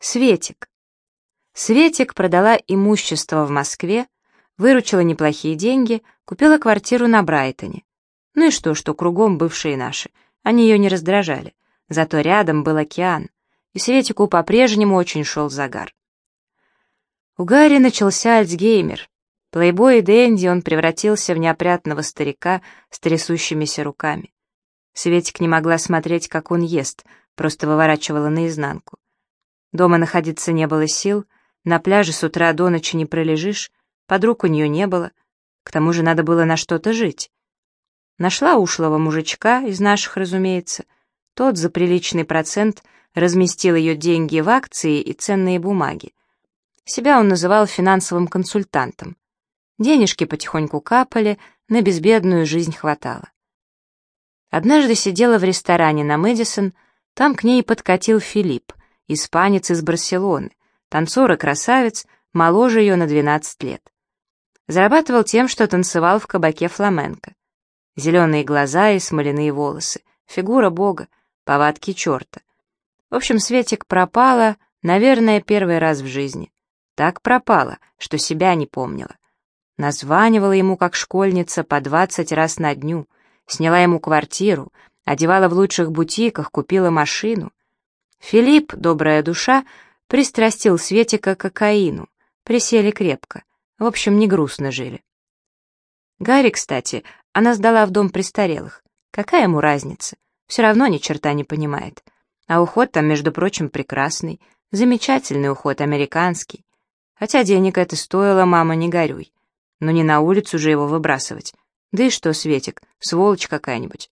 Светик. Светик продала имущество в Москве, выручила неплохие деньги, купила квартиру на Брайтоне. Ну и что, что кругом бывшие наши, они ее не раздражали. Зато рядом был океан, и Светику по-прежнему очень шел загар. У Гарри начался Альцгеймер. Плейбой и Дэнди он превратился в неопрятного старика с трясущимися руками. Светик не могла смотреть, как он ест, просто выворачивала наизнанку. Дома находиться не было сил, на пляже с утра до ночи не пролежишь, подруг у нее не было, к тому же надо было на что-то жить. Нашла ушлого мужичка, из наших, разумеется, тот за приличный процент разместил ее деньги в акции и ценные бумаги. Себя он называл финансовым консультантом. Денежки потихоньку капали, на безбедную жизнь хватало. Однажды сидела в ресторане на Мэдисон, там к ней подкатил Филипп испанец из Барселоны, танцор и красавец, моложе ее на 12 лет. Зарабатывал тем, что танцевал в кабаке фламенко. Зеленые глаза и смоляные волосы, фигура бога, повадки черта. В общем, Светик пропала, наверное, первый раз в жизни. Так пропала, что себя не помнила. Названивала ему, как школьница, по 20 раз на дню, сняла ему квартиру, одевала в лучших бутиках, купила машину. Филипп, добрая душа, пристрастил Светика к кокаину. Присели крепко. В общем, не грустно жили. Гарри, кстати, она сдала в дом престарелых. Какая ему разница? Все равно ни черта не понимает. А уход там, между прочим, прекрасный. Замечательный уход, американский. Хотя денег это стоило, мама, не горюй. Но не на улицу же его выбрасывать. Да и что, Светик, сволочь какая-нибудь.